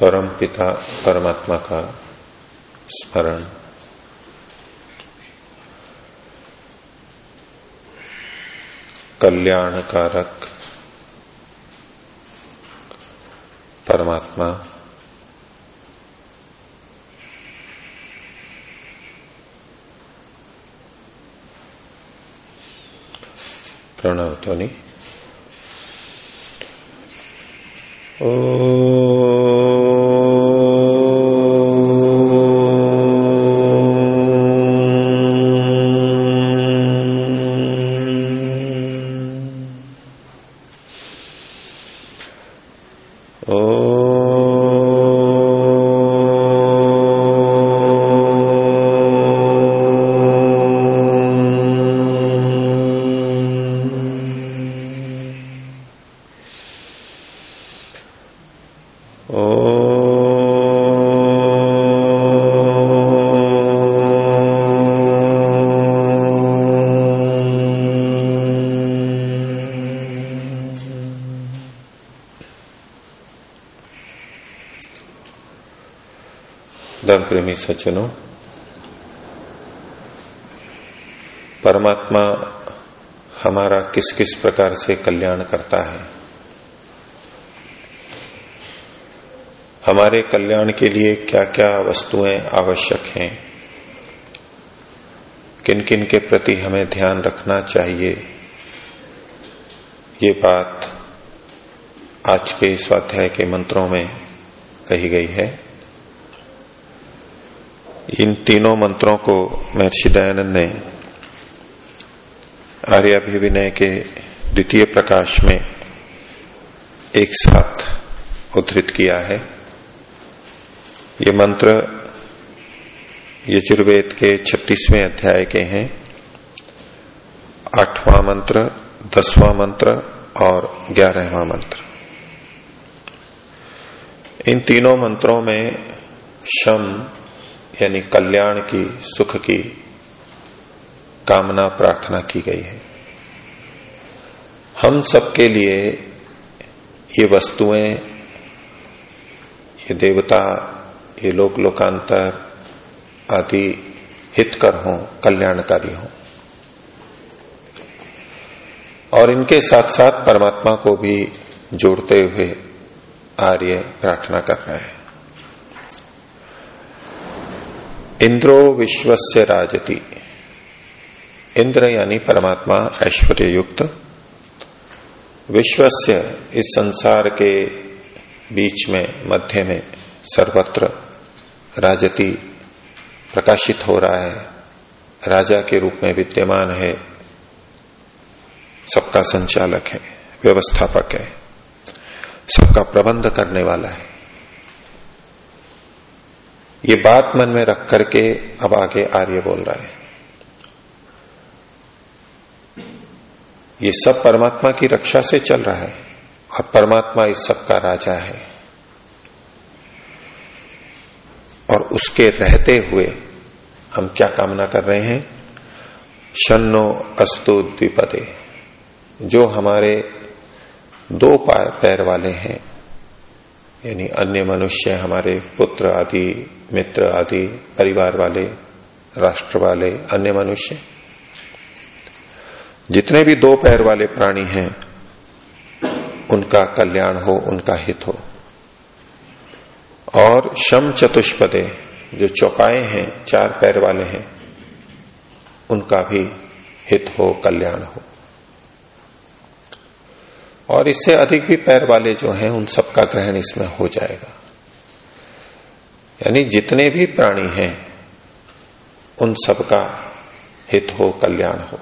परम पिता परमात्मा का स्मरण। कल्याणकारक परमात्मा। प्रणव ध्वनि। ओ प्रेमी सज्जनों परमात्मा हमारा किस किस प्रकार से कल्याण करता है? हमारे कल्याण के लिए क्या क्या वस्तुएँ आवश्यक हैं? किन किन के प्रति हमें ध्यान रखना चाहिए? ये बात आज के स्वाध्याय के मंत्रों में कही गई है। इन तीनों मंत्रों को महर्षि दयानंद ने आर्याभिविनय के द्वितीय प्रकाश में एक साथ उद्धृत किया है। ये मंत्र यजुर्वेद के छत्तीसवें अध्याय के हैं। आठवां मंत्र, दसवां मंत्र और ग्यारहवां मंत्र। इन तीनों मंत्रों में शम यानी कल्याण की, सुख की कामना, प्रार्थना की गई है। हम सबके लिए ये वस्तुएँ, ये देवता, ये लोक लोकांतर आदि हितकर हों, कल्याणकारी हों। और इनके साथ साथ परमात्मा को भी जोड़ते हुए आर्य प्रार्थना कर रहे हैं। इंद्रो विश्वस्य राजति। इंद्र यानी परमात्मा ऐश्वर्य युक्त विश्वस्य इस संसार के बीच में, मध्य में सर्वत्र राजति प्रकाशित हो रहा है। राजा के रूप में विद्यमान है। सबका संचालक है, व्यवस्थापक है। सबका प्रबंध करने वाला है। ये बात मन में रख करके अब आगे आर्य बोल रहा है। ये सब परमात्मा की रक्षा से चल रहा है और परमात्मा इस सब का राजा है। और उसके रहते हुए हम क्या कामना कर रहे हैं? शनो अस्तु द्विपदे। जो हमारे दो पैर वाले हैं यानी अन्य मनुष्य, हमारे पुत्र आदि, मित्र आदि, परिवार वाले, राष्ट्र वाले, अन्य मनुष्य। जितने भी दो पैर वाले प्राणी हैं, उनका कल्याण हो, उनका हित हो। और शम चतुष्पदे, जो चौपाए हैं, चार पैर वाले हैं, उनका भी हित हो, कल्याण हो। और इससे अधिक भी पैर वाले जो हैं, उन सबका ग्रहण इसमें हो जाएगा। यानी जितने भी प्राणी हैं, उन सबका हित हो, कल्याण हो।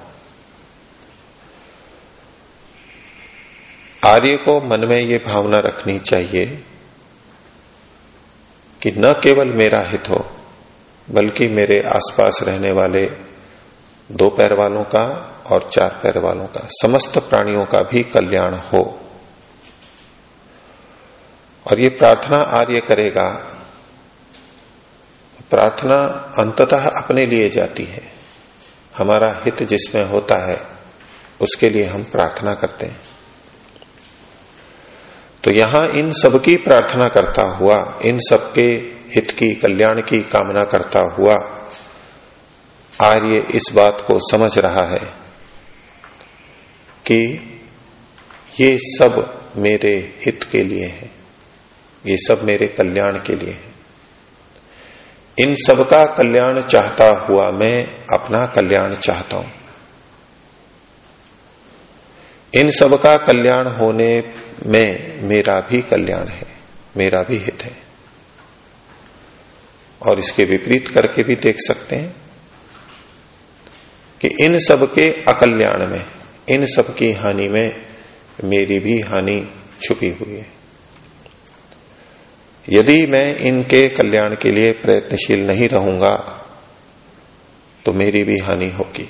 आर्य को मन में ये भावना रखनी चाहिए कि न केवल मेरा हित हो, बल्कि मेरे आसपास रहने वाले दो पैर वालों का और चार पैर वालों का। समस्त प्राणियों का भी कल्याण हो। और ये प्रार्थना आर्य करेगा। प्रार्थना अंततः अपने लिए जाती है। हमारा हित जिसमें होता है, उसके लिए हम प्रार्थना करते हैं। तो यहाँ इन सबकी प्रार्थना करता हुआ, इन सबके हित की, कल्याण की कामना करता हुआ आर्य इस बात को समझ रहा है कि ये सब मेरे हित के लिए है। ये सब मेरे कल्याण के लिए है। इन सबका कल्याण चाहता हुआ मैं अपना कल्याण चाहता हूँ। इन सबका कल्याण होने में मेरा भी कल्याण है, मेरा भी हित है। और इसके विपरीत करके भी देख सकते हैं। कि इन सब के अकल्याण में, इन सब की हानि में मेरी भी हानि छुपी हुई है। यदि मैं इनके कल्याण के लिए प्रयत्नशील नहीं रहूँगा तो मेरी भी हानि होगी।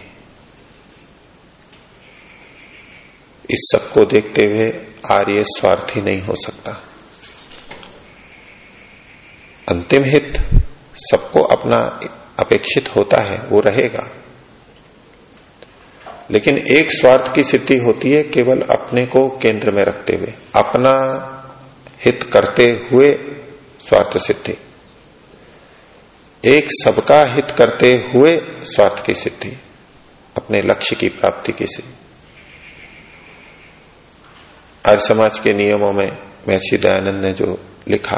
इस सबको देखते हुए आर्य स्वार्थी नहीं हो सकता। अंतिम हित सबको अपना अपेक्षित होता है, वो रहेगा। लेकिन एक स्वार्थ की सिद्धि होती है केवल अपने को केंद्र में रखते हुए, अपना हित करते हुए स्वार्थ सिद्धि। एक सबका हित करते हुए स्वार्थ की सिद्धि, अपने लक्ष्य की प्राप्ति की सिद्धि। आर्य समाज के नियमों में महर्षि दयानंद ने जो लिखा,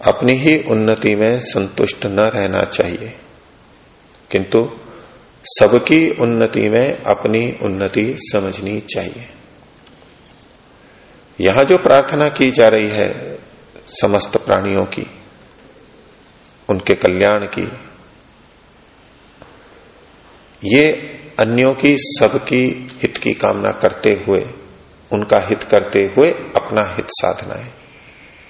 अपनी ही उन्नति में संतुष्ट न रहना चाहिए, किंतु सबकी उन्नति में अपनी उन्नति समझनी चाहिए। यहाँ जो प्रार्थना की जा रही है, समस्त प्राणियों की, उनके कल्याण की, ये अन्यों की सबकी हित की कामना करते हुए, उनका हित करते हुए अपना हित साधना है।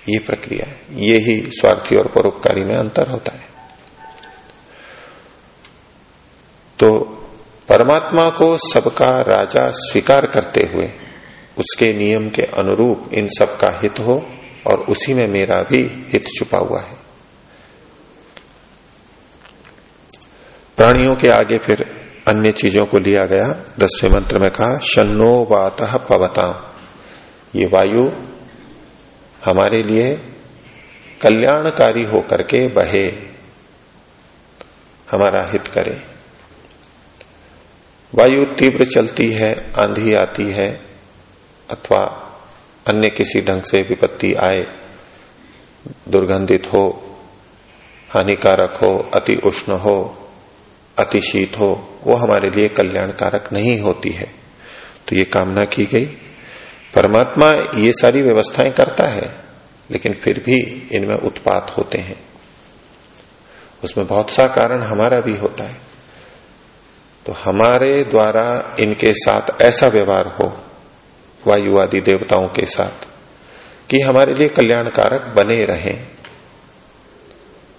ये प्रक्रिया है। ये ही स्वार्थी और परोपकारी में अंतर होता है। तो परमात्मा को सबका राजा स्वीकार करते हुए उसके नियम के अनुरूप इन सब का हित हो और उसी में मेरा भी हित छुपा हुआ है। प्राणियों के आगे फिर अन्य चीज़ों को लिया गया। दसवें मंत्र में कहा शनो वात पवता ये वायु हमारे लिए कल्याणकारी होकर के बहे, हमारा हित करे। वायु तीव्र चलती है, आंधी आती है, अथवा अन्य किसी ढंग से विपत्ति आए, दुर्गंधित हो, हानिकारक हो, अति उष्ण हो, अति शीत हो, वो हमारे लिए कल्याणकारक नहीं होती है। तो ये कामना की गई। परमात्मा ये सारी व्यवस्थाएँ करता है, लेकिन फिर भी इनमें उत्पात होते हैं। उसमें बहुत सा कारण हमारा भी होता है। तो हमारे द्वारा इनके साथ ऐसा व्यवहार हो वायु आदि देवताओं के साथ, कि हमारे लिए कल्याणकारक बने रहें।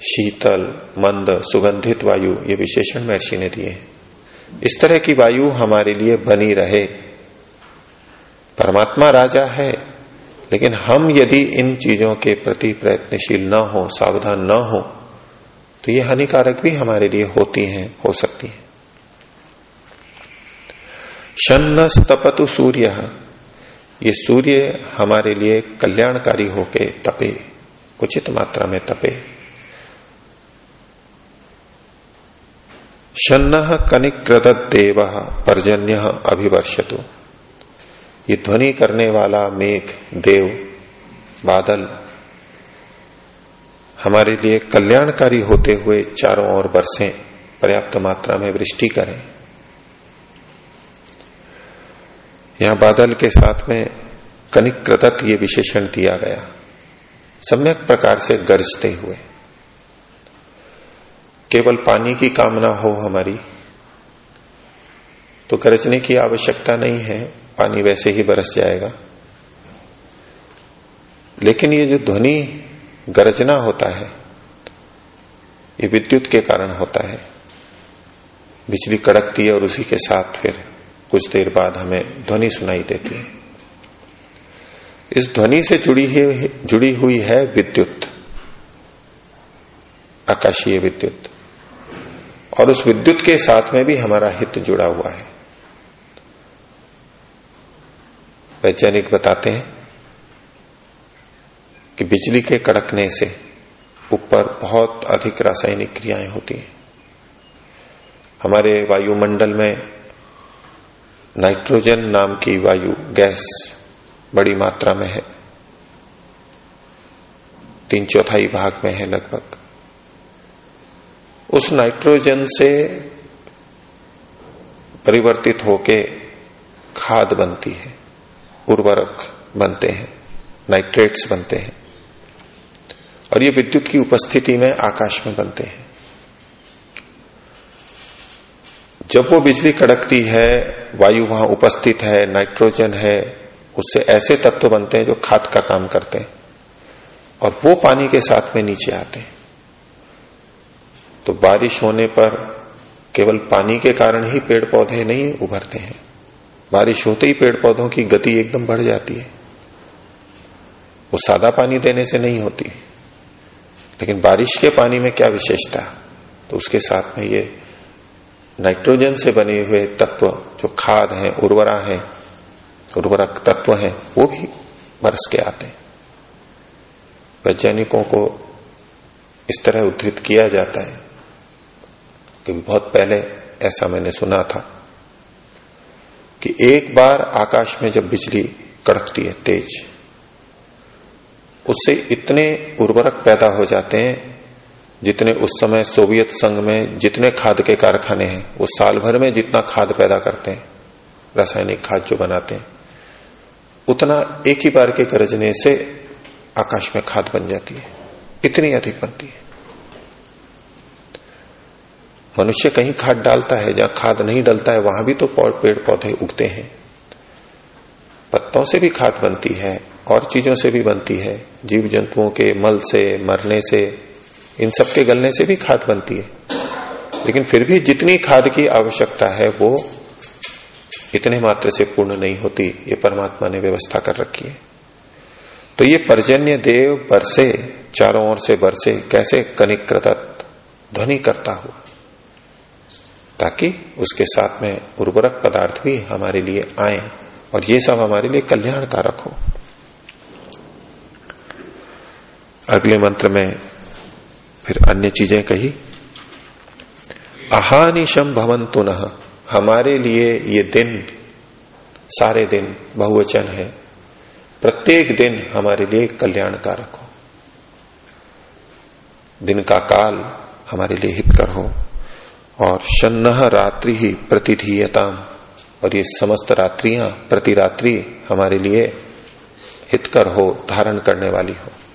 शीतल, मंद, सुगंधित वायु, ये विशेषण महर्षि ने दिए हैं। इस तरह की वायु हमारे लिए बनी रहे। परमात्मा राजा है, लेकिन हम यदि इन चीज़ों के प्रति प्रयत्नशील न हो, सावधान न हो तो ये हानिकारक भी हमारे लिए होती हैं, हो सकती हैं। शन्न स्तपतु सूर्य। ये सूर्य हमारे लिए कल्याणकारी होके तपे उचित मात्रा में तपे। शन्न कनिकृत देव पर्जन्य अभिवर्षतु। ये ध्वनि करने वाला मेघ, देव, बादल हमारे लिए कल्याणकारी होते हुए चारों ओर बरसें, पर्याप्त मात्रा में वृष्टि करें। यहाँ बादल के साथ में कनिक कृतक ये विशेषण दिया गया। सम्यक प्रकार से गरजते हुए। केवल पानी की कामना हो हमारी। तो गरजने की आवश्यकता नहीं है, पानी वैसे ही बरस जाएगा। लेकिन ये जो ध्वनि गरजना होता है, ये विद्युत के कारण होता है। बिजली कड़कती है और उसी के साथ फिर कुछ देर बाद हमें ध्वनि सुनाई देती है। इस ध्वनि से जुड़ी ही, जुड़ी हुई है विद्युत, आकाशीय विद्युत। और उस विद्युत के साथ में भी हमारा हित जुड़ा हुआ है। वैज्ञानिक बताते हैं कि बिजली के कड़कने से ऊपर बहुत अधिक रासायनिक क्रियाएँ होती हैं। हमारे वायुमंडल में नाइट्रोजन नाम की वायु गैस बड़ी मात्रा में है। तीन चौथाई भाग में है लगभग। उस नाइट्रोजन से परिवर्तित होके खाद बनती है, उर्वरक बनते हैं, नाइट्रेट्स बनते हैं। और ये विद्युत की उपस्थिति में आकाश में बनते हैं। जब वो बिजली कड़कती है, वायु वहाँ उपस्थित है, नाइट्रोजन है, उससे ऐसे तत्व बनते हैं जो खाद का काम करते हैं और वो पानी के साथ में नीचे आते हैं। तो बारिश होने पर केवल पानी के कारण ही पेड़ पौधे नहीं उभरते हैं। बारिश होते ही पेड़ पौधों की गति एकदम बढ़ जाती है। वो सादा पानी देने से नहीं होती। लेकिन बारिश के पानी में क्या विशेषता? तो उसके साथ में ये नाइट्रोजन से बने हुए तत्व जो खाद हैं, उर्वरा हैं उर्वरक तत्व हैं, वो भी बरस के आते हैं। वैज्ञानिकों को इस तरह उद्धृत किया जाता है कि बहुत पहले ऐसा मैंने सुना था कि एक बार आकाश में जब बिजली कड़कती है तेज, उससे इतने उर्वरक पैदा हो जाते हैं जितने उस समय सोवियत संघ में जितने खाद के कारखाने हैं, वो साल भर में जितना खाद पैदा करते हैं, रासायनिक खाद जो बनाते हैं, उतना एक ही बार के गरजने से आकाश में खाद बन जाती है, इतनी अधिक बनती है। मनुष्य कहीं खाद डालता है, जहाँ खाद नहीं डलता है, वहाँ भी तो पेड़ पौधे उगते हैं। पत्तों से भी खाद बनती है, और चीज़ों से भी बनती है जीव जंतुओं के मल से, मरने से इन सब के गलने से भी खाद बनती है। लेकिन फिर भी जितनी खाद की आवश्यकता है, वो इतने मात्र से पूर्ण नहीं होती। ये परमात्मा ने व्यवस्था कर रखी है। तो ये पर्जन्य देव बरसे, चारों ओर से बरसे, कैसे कनिक ध्वनि करता हुआ? ताकि उसके साथ में उर्वरक पदार्थ भी हमारे लिए आए और ये सब हमारे लिए कल्याणकारक हो। अगले मंत्र में फिर अन्य चीज़ें कही। अहानिशम भवन पुनः हमारे लिए ये दिन, सारे दिन बहुवचन है। प्रत्येक दिन हमारे लिए कल्याणकारक हो। दिन का काल हमारे लिए हितकर हो। और शन्न रात्रि ही प्रतिधीयताम, और ये समस्त रात्रियाँ, प्रति रात्रि हमारे लिए हितकर हो, धारण करने वाली हो।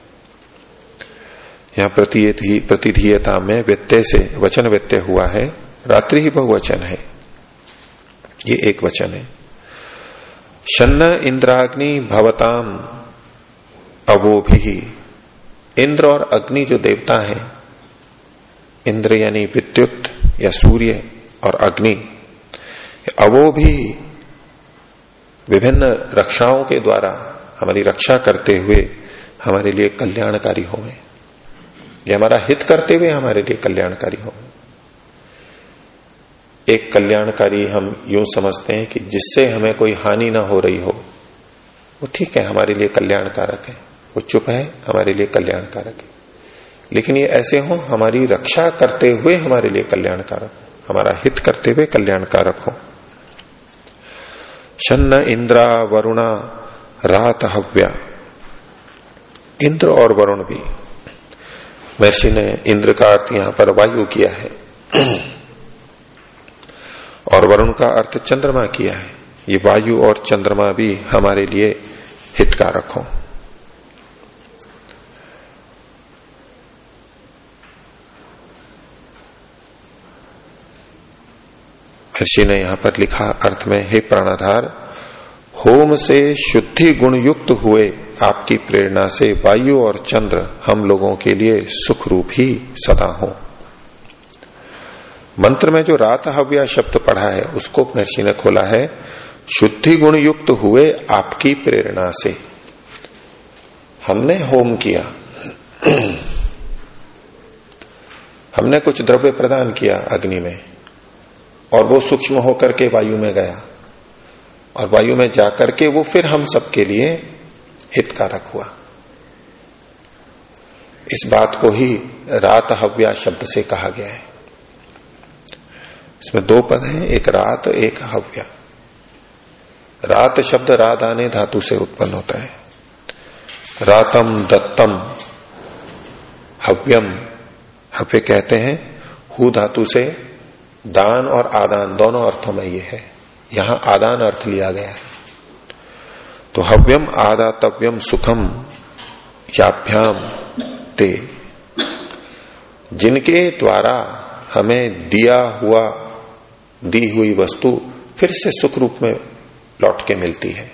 यहाँ प्रतिधीयता में व्यत्यय से वचन व्यत्यय हुआ है। रात्रि ही बहुवचन है। ये एक वचन है। शन्न इंद्राग्नि भवताम अवो भी इंद्र और अग्नि जो देवता है, इंद्र यानी विद्युत या सूर्य और अग्नि अवो भी विभिन्न रक्षाओं के द्वारा हमारी रक्षा करते हुए हमारे लिए कल्याणकारी होंगे। ये हमारा हित करते हुए हमारे लिए कल्याणकारी हो। एक कल्याणकारी हम यूँ समझते हैं कि जिससे हमें कोई हानि ना हो रही हो, वो ठीक है, हमारे लिए कल्याणकारक है। वो चुप है, हमारे लिए कल्याणकारक है। लेकिन ये ऐसे हो, हमारी रक्षा करते हुए हमारे लिए कल्याणकारक हमारा हित करते हुए कल्याणकारक हो। शन्न इंद्रा वरुणा रात हव्या इंद्र और वरुण भी महर्षि ने इंद्र का अर्थ यहाँ पर वायु किया है। और वरुण का अर्थ चंद्रमा किया है। ये वायु और चंद्रमा भी हमारे लिए हितकारक हो। महर्षि ने यहाँ पर लिखा अर्थ में, हे प्राणाधार होम से शुद्धि गुण युक्त हुए आपकी प्रेरणा से वायु और चंद्र हम लोगों के लिए सुख रूप ही सदा हो। मंत्र में जो रात हव्या शब्द पढ़ा है, उसको महर्षि ने खोला है, शुद्धि गुण युक्त हुए आपकी प्रेरणा से। हमने होम किया। हमने कुछ द्रव्य प्रदान किया अग्नि में, और वो सूक्ष्म होकर के वायु में गया। और वायु में जाकर के वो फिर हम सबके लिए हितकारक हुआ। इस बात को ही रात हव्या शब्द से कहा गया है। इसमें दो पद हैं, एक रात, एक हव्या। रात शब्द राधाने धातु से उत्पन्न होता है। रातम दत्तम हव्यम, हव्य कहते हैं, हु धातु से दान और आदान, दोनों अर्थों में ये है। यहाँ आदान अर्थ लिया गया है। तो हव्यम आदातव्यम सुखम याभ्याम ते। जिनके द्वारा हमें दिया हुआ, दी हुई वस्तु फिर से सुख रूप में लौट के मिलती है।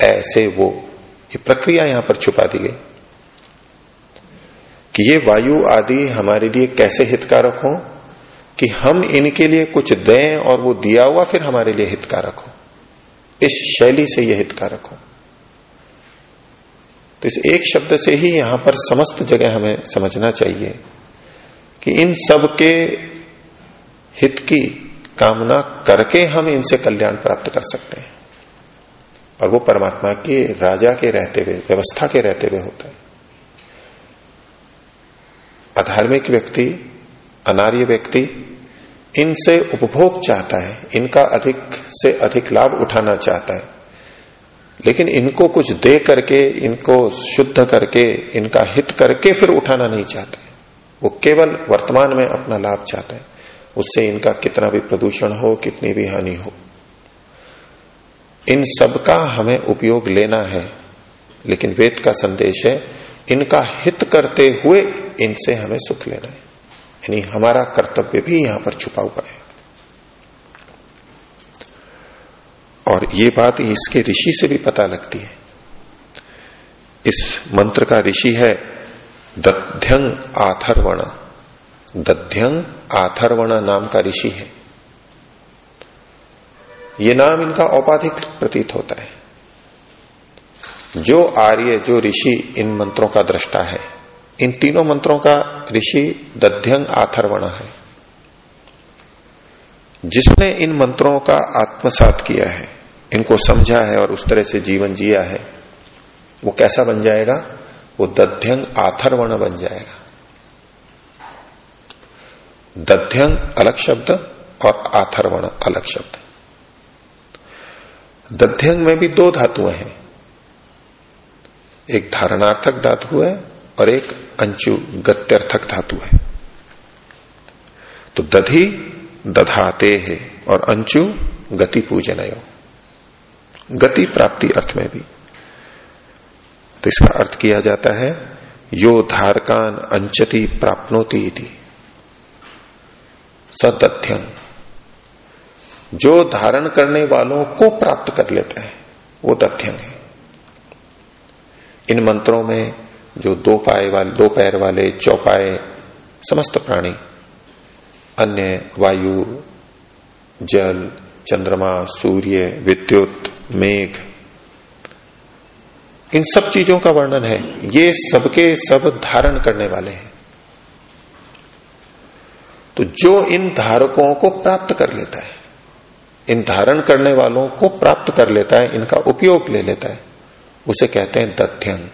ऐसे वो, ये प्रक्रिया यहाँ पर छुपा दी गई। कि ये वायु आदि हमारे लिए कैसे हितकारक हो? कि हम इनके लिए कुछ दें और वो दिया हुआ फिर हमारे लिए हितकारक हो। इस शैली से यह हितकारक हो। तो इस एक शब्द से ही यहाँ पर समस्त जगह हमें समझना चाहिए कि इन सब के हित की कामना करके हम इनसे कल्याण प्राप्त कर सकते हैं। और वो परमात्मा के, राजा के रहते हुए, व्यवस्था के रहते हुए होता है। अधार्मिक व्यक्ति, अनार्य व्यक्ति इनसे उपभोग चाहता है, इनका अधिक से अधिक लाभ उठाना चाहता है। लेकिन इनको कुछ दे करके, इनको शुद्ध करके, इनका हित करके फिर उठाना नहीं चाहते। वो केवल वर्तमान में अपना लाभ चाहते हैं। उससे इनका कितना भी प्रदूषण हो, कितनी भी हानि हो। इन सब का हमें उपयोग लेना है, लेकिन वेद का संदेश है, इनका हित करते हुए इनसे हमें सुख लेना है। यानी हमारा कर्तव्य भी यहाँ पर छुपा हुआ है। और ये बात इसके ऋषि से भी पता लगती है। इस मंत्र का ऋषि है दध्यंग आथर्वण। दध्यंग आथर्वण नाम का ऋषि है। ये नाम इनका औपाधिक प्रतीत होता है। जो आर्य, जो ऋषि इन मंत्रों का दृष्टा है इन तीनों मंत्रों का ऋषि दध्यंग आथर्वण है। जिसने इन मंत्रों का आत्मसात किया है, इनको समझा है और उस तरह से जीवन जिया है, वो कैसा बन जाएगा? वो दध्यंग आथर्वण बन जाएगा। दध्यंग अलग शब्द और आथर्वण अलग शब्द। दध्यंग में भी दो धातुएँ हैं। एक धारणार्थक धातु है और एक अंचु गत्यर्थक धातु है। तो दधि दधाते है और अंचु गति पूजन गति प्राप्ति अर्थ में भी। तो इसका अर्थ किया जाता है, यो धारकान अंचति प्राप्नोति सदध्यंग जो धारण करने वालों को प्राप्त कर लेता है, वो दध्यंग है। इन मंत्रों में जो दो पाए वाले, दो पैर वाले, चौपाए, समस्त प्राणी, अन्य वायु, जल, चंद्रमा, सूर्य, विद्युत, मेघ, इन सब चीज़ों का वर्णन है। ये सबके सब धारण करने वाले हैं। तो जो इन धारकों को प्राप्त कर लेता है, इन धारण करने वालों को प्राप्त कर लेता है, इनका उपयोग ले लेता है, उसे कहते हैं दध्यंग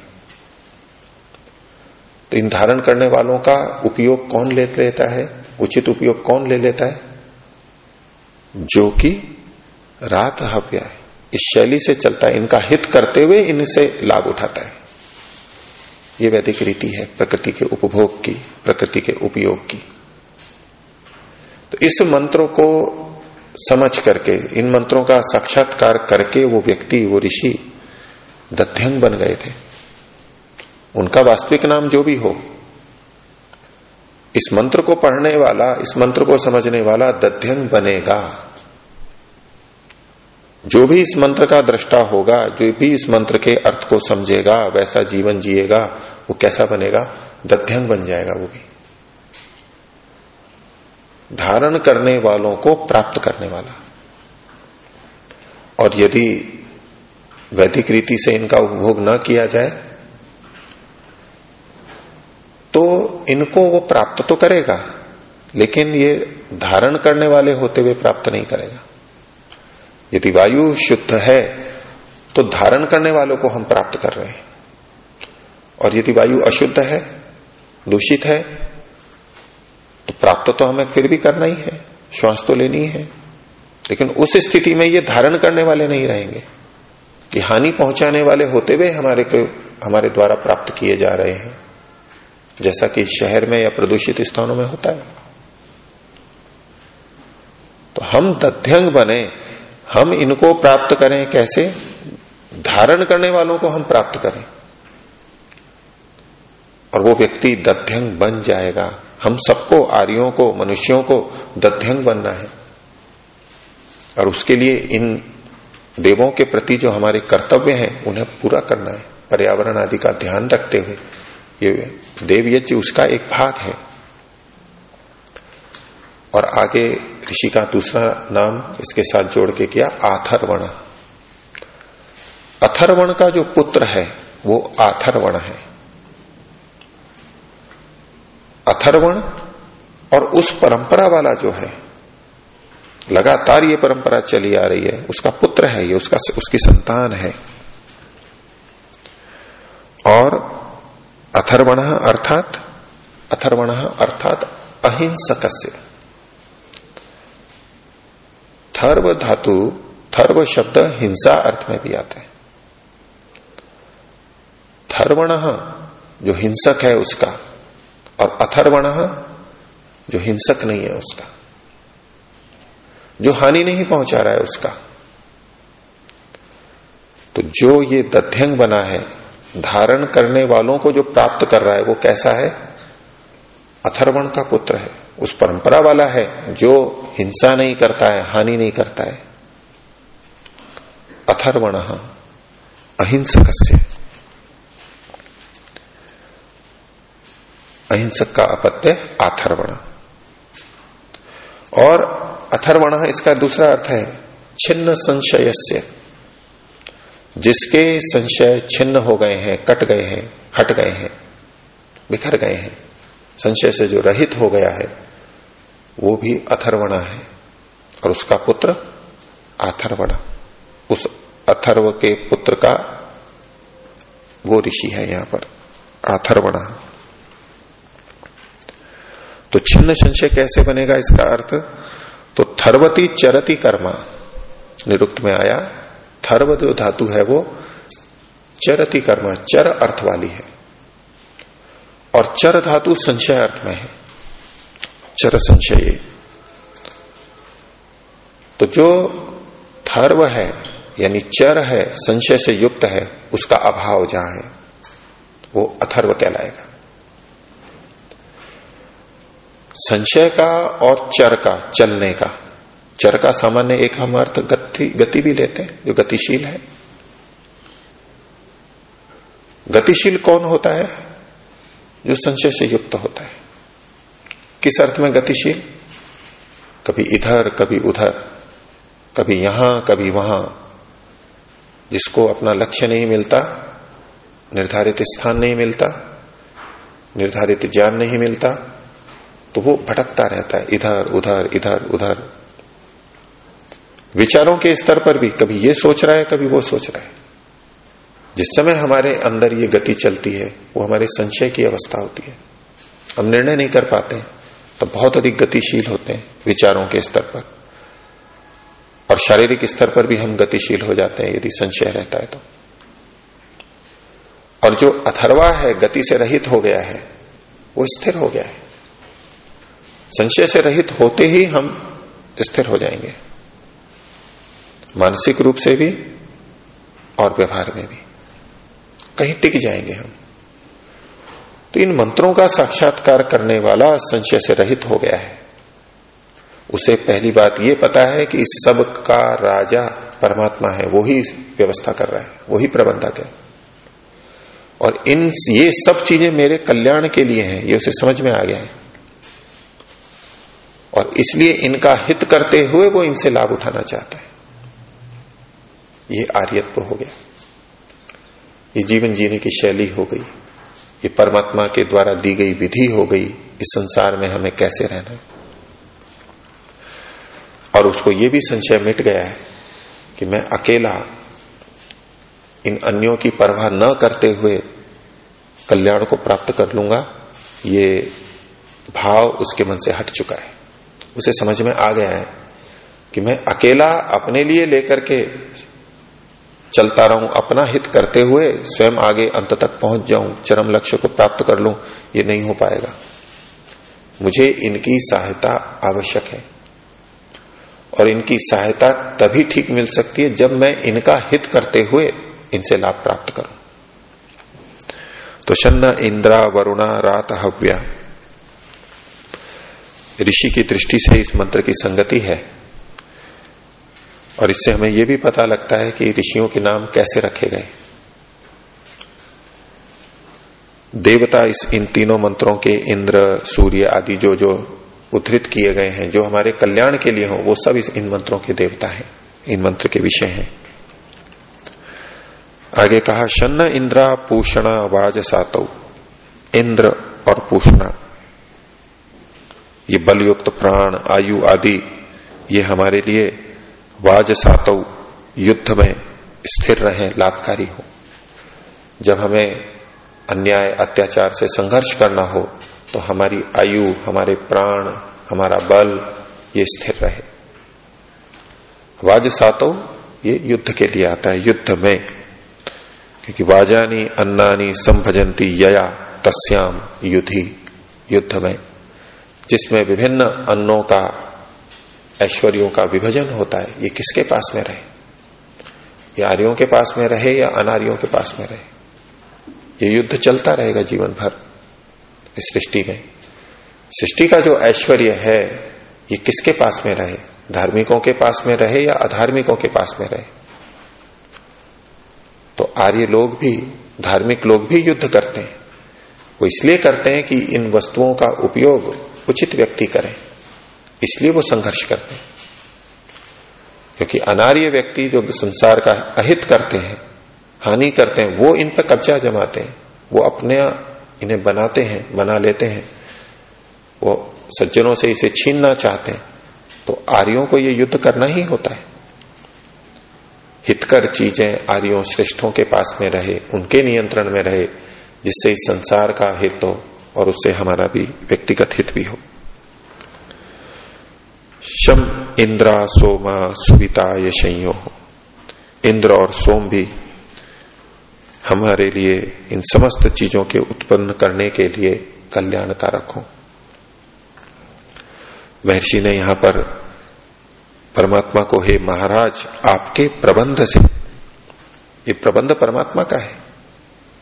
तो इन धारण करने वालों का उपयोग कौन ले लेता है? उचित उपयोग कौन ले लेता है? जो कि रात हव्या इस शैली से चलता है। इनका हित करते हुए इनसे लाभ उठाता है। ये वैदिक रीति है प्रकृति के उपभोग की, प्रकृति के उपयोग की। तो इस मंत्रों को समझ करके, इन मंत्रों का साक्षात्कार करके वो व्यक्ति, वो ऋषि दध्यंग बन गए थे। उनका वास्तविक नाम जो भी हो। इस मंत्र को पढ़ने वाला, इस मंत्र को समझने वाला दध्यंग बनेगा। जो भी इस मंत्र का दृष्टा होगा, जो भी इस मंत्र के अर्थ को समझेगा, वैसा जीवन जिएगा, वो कैसा बनेगा? दध्यंग बन जाएगा वो भी। धारण करने वालों को प्राप्त करने वाला। और यदि वैदिक रीति से इनका उपभोग न किया जाए तो इनको वो प्राप्त तो करेगा, लेकिन ये धारण करने वाले होते हुए प्राप्त नहीं करेगा। यदि वायु शुद्ध है तो धारण करने वालों को हम प्राप्त कर रहे हैं। और यदि वायु अशुद्ध है, दूषित है तो प्राप्त तो हमें फिर भी करना ही है, श्वास तो लेनी है लेकिन उस स्थिति में ये धारण करने वाले नहीं रहेंगे। कि हानि पहुँचाने वाले होते हुए हमारे को हमारे द्वारा प्राप्त किए जा रहे हैं। जैसा कि शहर में या प्रदूषित स्थानों में होता है। तो हम तथ्यंग बने, हम इनको प्राप्त करें कैसे? धारण करने वालों को हम प्राप्त करें। और वो व्यक्ति दध्यंग बन जाएगा। हम सबको, आर्यों को, मनुष्यों को दध्यंग बनना है। और उसके लिए इन देवों के प्रति जो हमारे कर्तव्य हैं, उन्हें पूरा करना है। पर्यावरण आदि का ध्यान रखते हुए। ये देव यज्ञ उसका एक भाग है। और आगे ऋषि का दूसरा नाम इसके साथ जोड़ के किया आथर्वण। अथर्वण का जो पुत्र है, वो आथर्वण है। अथर्वण और उस परंपरा वाला जो है, लगातार ये परंपरा चली आ रही है, उसका पुत्र है ये, उसका, उसकी संतान है। और अथर्वण अर्थात अथर्वण अर्थात अहिंसक थर्व धातु थर्व शब्द हिंसा अर्थ में भी आता है। थर्वण जो हिंसक है उसका, और अथर्वण जो हिंसक नहीं है उसका। जो हानि नहीं पहुँचा रहा है उसका। तो जो ये दध्यंग बना है धारण करने वालों को जो प्राप्त कर रहा है, वो कैसा है? अथर्वण का पुत्र है। उस परंपरा वाला है जो हिंसा नहीं करता है, हानि नहीं करता है। अथर्वण अहिंसक से अहिंसक का अपत्य आथर्वण। और अथर्वण इसका दूसरा अर्थ है छिन्न संशय जिसके संशय छिन्न हो गए हैं, कट गए हैं, हट गए हैं, बिखर गए हैं, संशय से जो रहित हो गया है, वो भी अथर्वणा है। और उसका पुत्र आथर्वण उस अथर्व के पुत्र का वो ऋषि है यहाँ पर आथर्वणा तो छिन्न संशय कैसे बनेगा इसका अर्थ? तो थर्वती चरती कर्मा निरुक्त में आया थर्व जो धातु है वो चरती कर्मा चर अर्थ वाली है। और चर धातु संशय अर्थ में है। चर संशय। तो जो थर्व है, यानी चर है, संशय से युक्त है, उसका अभाव जहाँ है वो अथर्व कहलाएगा। संशय का और चर का, चलने का। चर का सामान्य एक हम अर्थ गति गति भी लेते हैं, जो गतिशील है। गतिशील कौन होता है? जो संशय से युक्त होता है। किस अर्थ में गतिशील? कभी इधर, कभी उधर, कभी यहाँ, कभी वहाँ। जिसको अपना लक्ष्य नहीं मिलता, निर्धारित स्थान नहीं मिलता, निर्धारित ज्ञान नहीं मिलता तो वो भटकता रहता है, इधर, उधर इधर, उधर। विचारों के स्तर पर भी, कभी ये सोच रहा है, कभी वो सोच रहा है। जिस समय हमारे अंदर ये गति चलती है, वो हमारे संशय की अवस्था होती है। हम निर्णय नहीं कर पाते तो बहुत अधिक गतिशील होते हैं विचारों के स्तर पर। और शारीरिक स्तर पर भी हम गतिशील हो जाते हैं यदि संशय रहता है तो। और जो अथर्वा है, गति से रहित हो गया है, वो स्थिर हो गया है। संशय से रहित होते ही हम स्थिर हो जाएँगे। मानसिक रूप से भी और व्यवहार में भी। कहीं टिक जाएँगे हम। तो इन मंत्रों का साक्षात्कार करने वाला संशय से रहित हो गया है। उसे पहली बात यह पता है कि इस सब का राजा परमात्मा है, वो ही व्यवस्था कर रहा है वही प्रबंधक है। और इन ये सब चीज़ें मेरे कल्याण के लिए हैं, ये उसे समझ में आ गया है। और इसलिए इनका हित करते हुए वो इनसे लाभ उठाना चाहता है। ये आर्यत्व हो गया। ये जीवन जीने की शैली हो गई। ये परमात्मा के द्वारा दी गई विधि हो गई। इस संसार में हमें कैसे रहना और उसको ये भी संशय मिट गया है कि मैं अकेला इन अन्यों की परवाह न करते हुए कल्याण को प्राप्त कर लूँगा, ये भाव उसके मन से हट चुका है। उसे समझ में आ गया है कि मैं अकेला अपने लिए लेकर के चलता रहूँ, अपना हित करते हुए स्वयं आगे अंत तक पहुँच जाऊँ, चरम लक्ष्य को प्राप्त कर लूँ, ये नहीं हो पाएगा। मुझे इनकी सहायता आवश्यक है। और इनकी सहायता तभी ठीक मिल सकती है जब मैं इनका हित करते हुए इनसे लाभ प्राप्त करूँ। तो शन्न, इंद्रा, वरुणा, रात, हव्या। ऋषि की दृष्टि से इस मंत्र की संगति है। और इससे हमें यह भी पता लगता है कि ऋषियों के नाम कैसे रखे गए। देवता इस इन तीनों मंत्रों के इंद्र, सूर्य आदि जो जो उद्धृत किए गए हैं, जो हमारे कल्याण के लिए हो, वो सब इस इन मंत्रों के देवता हैं, इन मंत्र के विषय हैं। आगे कहा, शन्न इंद्रा पूषणा वाज सातव इंद्र और पूषणा। ये बलयुक्त प्राण, आयु आदि, ये हमारे लिए वाज सातव युद्ध में स्थिर रहे, लाभकारी हो। जब हमें अन्याय, अत्याचार से संघर्ष करना हो तो हमारी आयु, हमारे प्राण, हमारा बल, ये स्थिर रहे। वाज सातव ये युद्ध के लिए आता है युद्ध में क्योंकि वाजानी, अन्नानी, संभजंती, यया तस्याम युद्धि युद्ध में जिसमें विभिन्न अन्नों का ऐश्वर्यों का विभाजन होता है। ये किसके पास में रहे? ये आर्यों के पास में रहे या अनार्यों के पास में रहे? ये युद्ध चलता रहेगा जीवन भर इस सृष्टि में। सृष्टि का जो ऐश्वर्य है, ये किसके पास में रहे? धार्मिकों के पास में रहे या अधार्मिकों के पास में रहे? तो आर्य लोग भी, धार्मिक लोग भी युद्ध करते हैं। वो इसलिए करते हैं कि इन वस्तुओं का उपयोग उचित व्यक्ति करें। इसलिए वो संघर्ष करते हैं। क्योंकि अनार्य व्यक्ति जो संसार का अहित करते हैं, हानि करते हैं, वो इन पर कब्जा जमाते हैं। वो अपने इन्हें बनाते हैं, बना लेते हैं। वो सज्जनों से इसे छीनना चाहते हैं। तो आर्यों को ये युद्ध करना ही होता है। हितकर चीज़ें आर्यों श्रेष्ठों के पास में रहे, उनके नियंत्रण में रहे, जिससे इस संसार का हित हो और उससे हमारा भी व्यक्तिगत हित भी हो। शम इंद्रा सोमा सुविता यशयो इंद्र और सोम भी हमारे लिए इन समस्त चीज़ों के उत्पन्न करने के लिए कल्याणकारक हो। महर्षि ने यहाँ पर परमात्मा को, हे महाराज, आपके प्रबंध से ये प्रबंध परमात्मा का है।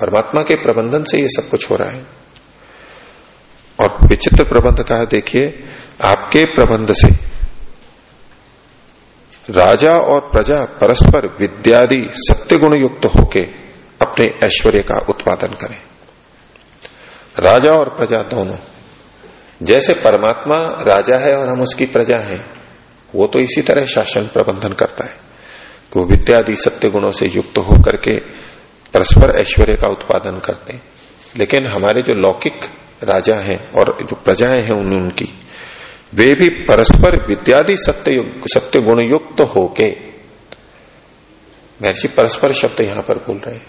परमात्मा के प्रबंधन से ये सब कुछ हो रहा है। और विचित्र प्रबंध का है देखिए, आपके प्रबंध से राजा और प्रजा परस्पर विद्यादि सत्य गुण युक्त होके अपने ऐश्वर्य का उत्पादन करें। राजा और प्रजा दोनों। जैसे परमात्मा राजा है और हम उसकी प्रजा हैं, वो तो इसी तरह शासन प्रबंधन करता है। कि वो विद्यादि सत्य गुणों से युक्त होकर के परस्पर ऐश्वर्य का उत्पादन करते हैं। लेकिन हमारे जो लौकिक राजा हैं और जो प्रजाएँ हैं उन उनकी वे भी परस्पर विद्यादि सत्य सत्य गुण युक्त होके। महर्षि परस्पर शब्द यहाँ पर बोल रहे हैं।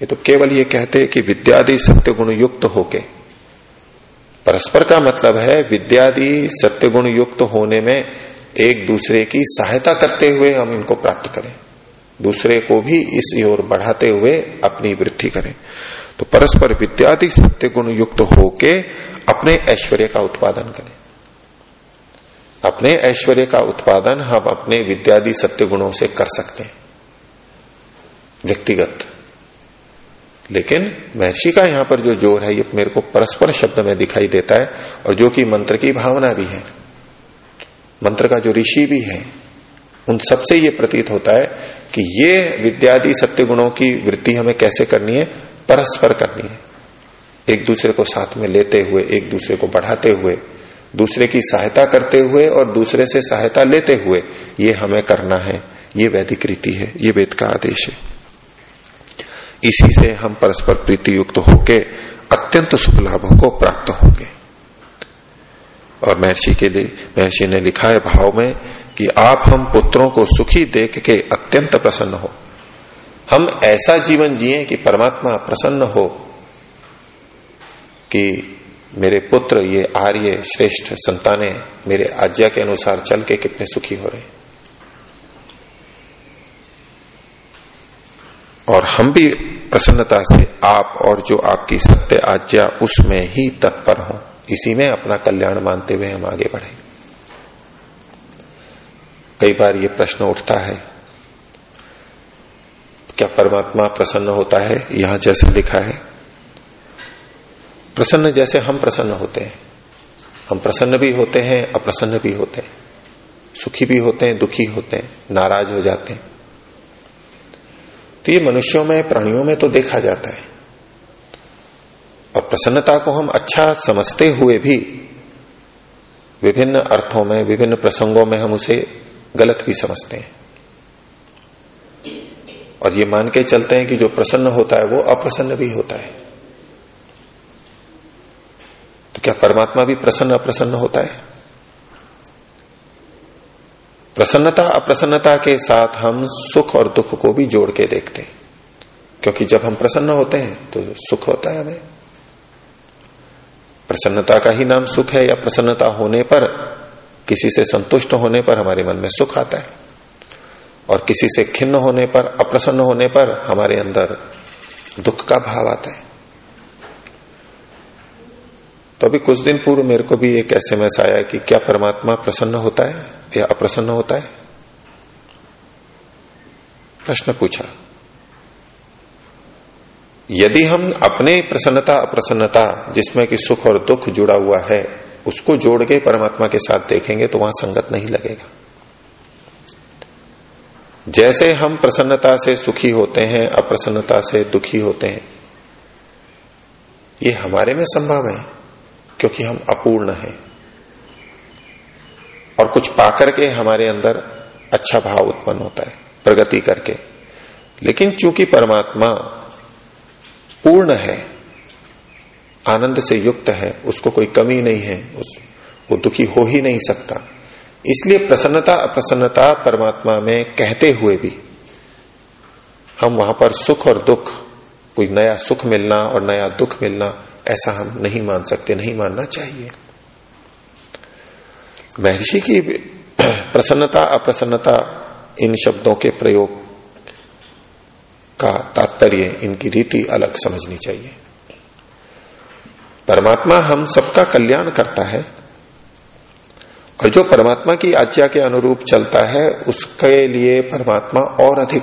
ये तो केवल ये कहते हैं कि विद्यादि सत्य गुण युक्त होके। परस्पर का मतलब है विद्यादि सत्य गुण युक्त होने में एक दूसरे की सहायता करते हुए हम इनको प्राप्त करें। दूसरे को भी इस ओर बढ़ाते हुए अपनी वृद्धि करें। तो परस्पर विद्यादि सत्य गुण युक्त होके अपने ऐश्वर्य का उत्पादन करें। अपने ऐश्वर्य का उत्पादन हम अपने विद्यादि सत्य गुणों से कर सकते हैं। व्यक्तिगत। लेकिन महर्षि का यहाँ पर जो ज़ोर है, ये मेरे को परस्पर शब्द में दिखाई देता है, और जो कि मंत्र की भावना भी है। मंत्र का जो ऋषि भी है, उन सबसे ये प्रतीत होता है कि ये विद्यादि सत्य गुणों की वृद्धि हमें कैसे करनी है? परस्पर करनी है। एक दूसरे को साथ में लेते हुए, एक दूसरे को बढ़ाते हुए दूसरे की सहायता करते हुए और दूसरे से सहायता लेते हुए ये हमें करना है। ये वैदिक रीति है, ये वेद का आदेश है। इसी से हम परस्पर प्रीति युक्त होके अत्यंत सुख लाभों को प्राप्त होंगे। और महर्षि के लिए, महर्षि ने लिखा है भाव में कि आप हम पुत्रों को सुखी देख के अत्यंत प्रसन्न हो। हम ऐसा जीवन जिए कि परमात्मा प्रसन्न हो कि मेरे पुत्र, ये आर्य, श्रेष्ठ संतानें मेरे आज्ञा के अनुसार चल के कितने सुखी हो रहे और हम भी प्रसन्नता से आप और जो आपकी सत्य आज्ञा उसमें ही तत्पर हो, इसी में अपना कल्याण मानते हुए हम आगे बढ़े। कई बार ये प्रश्न उठता है, क्या परमात्मा प्रसन्न होता है? यहाँ जैसे लिखा है प्रसन्न जैसे हम प्रसन्न होते हैं। हम प्रसन्न भी होते हैं, अप्रसन्न भी होते हैं। सुखी भी होते हैं, दुखी होते हैं, नाराज़ हो जाते हैं। तो ये मनुष्यों में, प्राणियों में तो देखा जाता है। और प्रसन्नता को हम अच्छा समझते हुए भी विभिन्न अर्थों में, विभिन्न प्रसंगों में हम उसे गलत भी समझते हैं। और ये मान के चलते हैं कि जो प्रसन्न होता है, वो अप्रसन्न भी होता है। तो क्या परमात्मा भी प्रसन्न अप्रसन्न होता है? प्रसन्नता अप्रसन्नता के साथ हम सुख और दुख को भी जोड़ के देखते हैं। क्योंकि जब हम प्रसन्न होते हैं तो सुख होता है हमें। प्रसन्नता का ही नाम सुख है या प्रसन्नता होने पर, किसी से संतुष्ट होने पर हमारे मन में सुख आता है। और किसी से खिन्न होने पर, अप्रसन्न होने पर हमारे अंदर दुख का भाव आता है। तो अभी कुछ दिन पूर्व मेरे को भी एक एसएमएस आया कि क्या परमात्मा प्रसन्न होता है या अप्रसन्न होता है? प्रश्न पूछा। यदि हम अपने प्रसन्नता, अप्रसन्नता, जिसमें कि सुख और दुख जुड़ा हुआ है, उसको जोड़ के परमात्मा के साथ देखेंगे तो वहाँ संगत नहीं लगेगा। जैसे हम प्रसन्नता से सुखी होते हैं, अप्रसन्नता से दुखी होते हैं, ये हमारे में संभव है। क्योंकि हम अपूर्ण हैं। और कुछ पाकर के हमारे अंदर अच्छा भाव उत्पन्न होता है, प्रगति करके। लेकिन चूँकि परमात्मा पूर्ण है, आनंद से युक्त है, उसको कोई कमी नहीं है, उस, वो दुखी हो ही नहीं सकता। इसलिए प्रसन्नता, अप्रसन्नता परमात्मा में कहते हुए भी हम वहाँ पर सुख और दुख, कोई नया सुख मिलना और नया दुख मिलना ऐसा हम नहीं मान सकते, नहीं मानना चाहिए। महर्षि की प्रसन्नता, अप्रसन्नता इन शब्दों के प्रयोग का तात्पर्य, इनकी रीति अलग समझनी चाहिए। परमात्मा हम सबका कल्याण करता है और जो परमात्मा की आज्ञा के अनुरूप चलता है, उसके लिए परमात्मा और अधिक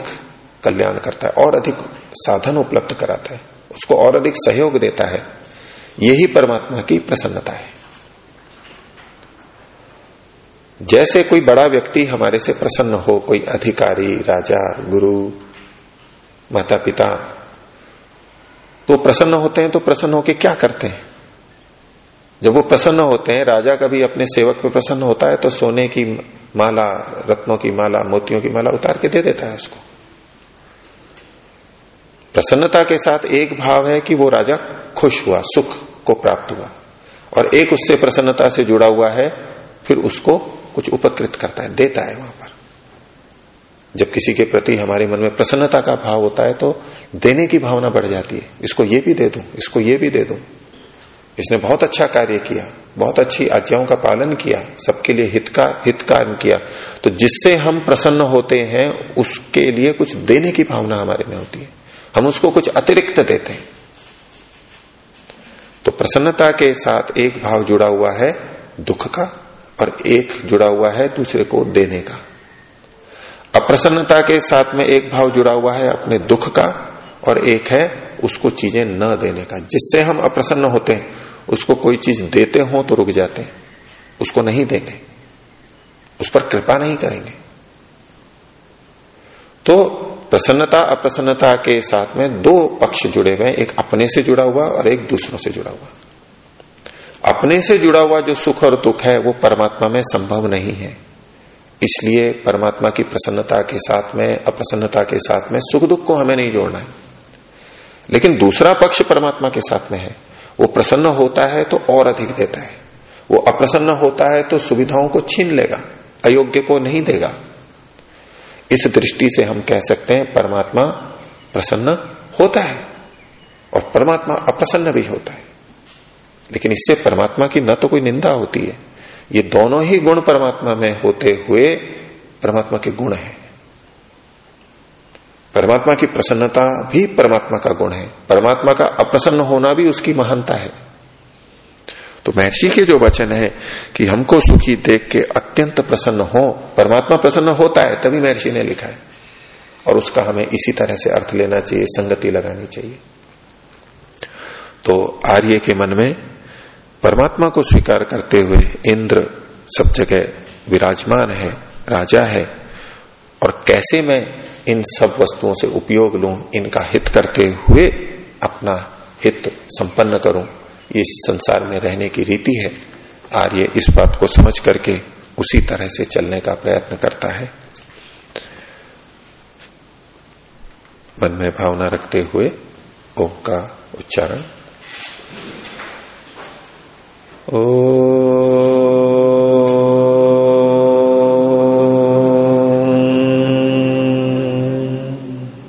कल्याण करता है, और अधिक साधन उपलब्ध कराता है, उसको और अधिक सहयोग देता है। यही परमात्मा की प्रसन्नता है। जैसे कोई बड़ा व्यक्ति हमारे से प्रसन्न हो, कोई अधिकारी, राजा, गुरु माता पिता तो प्रसन्न होते हैं तो प्रसन्न होकर क्या करते हैं? जब वो प्रसन्न होते हैं, राजा कभी अपने सेवक पे प्रसन्न होता है तो सोने की माला, रत्नों की माला, मोतियों की माला उतार के दे देता है उसको। प्रसन्नता के साथ एक भाव है कि वो राजा खुश हुआ, सुख को प्राप्त हुआ। और एक उससे प्रसन्नता से जुड़ा हुआ है, फिर उसको कुछ उपकृत करता है, देता है वहाँ पर। जब किसी के प्रति हमारे मन में प्रसन्नता का भाव होता है तो देने की भावना बढ़ जाती है। इसको ये भी दे दूँ, इसको ये भी दे दूँ। इसने बहुत अच्छा कार्य किया, बहुत अच्छी आज्ञाओं का पालन किया, सबके लिए हित का हित कार्य किया। तो जिससे हम प्रसन्न होते हैं, उसके लिए कुछ देने की भावना हमारे में होती है। हम उसको कुछ अतिरिक्त देते हैं। तो प्रसन्नता के साथ एक भाव जुड़ा हुआ है दुख का और एक जुड़ा हुआ है दूसरे को देने का। अप्रसन्नता के साथ में एक भाव जुड़ा हुआ है अपने दुख का और एक है उसको चीज़ें न देने का। जिससे हम अप्रसन्न होते हैं, उसको कोई चीज़ देते हो तो रुक जाते हैं। उसको नहीं देंगे। उस पर कृपा नहीं करेंगे। तो प्रसन्नता, अप्रसन्नता के साथ में दो पक्ष जुड़े हुए एक अपने से जुड़ा हुआ और एक दूसरों से जुड़ा हुआ। अपने से जुड़ा हुआ जो सुख और दुख है, वो परमात्मा में संभव नहीं है। इसलिए परमात्मा की प्रसन्नता के साथ में, अप्रसन्नता के साथ में सुख दुख को हमें नहीं जोड़ना है। लेकिन दूसरा पक्ष परमात्मा के साथ में है। वो प्रसन्न होता है तो और अधिक देता है। वो अप्रसन्न होता है तो सुविधाओं को छीन लेगा, अयोग्य को नहीं देगा। इस दृष्टि से हम कह सकते हैं परमात्मा प्रसन्न होता है और परमात्मा अप्रसन्न भी होता है। लेकिन इससे परमात्मा की न तो कोई निंदा होती है। ये दोनों ही गुण परमात्मा में होते हुए परमात्मा के गुण है। परमात्मा की प्रसन्नता भी परमात्मा का गुण है। परमात्मा का अप्रसन्न होना भी उसकी महानता है। तो महर्षि के जो वचन है कि हमको सुखी देख के अत्यंत प्रसन्न हो, परमात्मा प्रसन्न होता है, तभी महर्षि ने लिखा है। और उसका हमें इसी तरह से अर्थ लेना चाहिए, संगति लगानी चाहिए। तो आर्य के मन में परमात्मा को स्वीकार करते हुए इंद्र सब जगह विराजमान है, राजा है, और कैसे मैं इन सब वस्तुओं से उपयोग लू, इनका हित करते हुए अपना हित संपन्न करूँ? इस संसार में रहने की रीति है। आर्य इस बात को समझ करके उसी तरह से चलने का प्रयत्न करता है। मन में भावना रखते हुए ओम का उच्चारण। ओ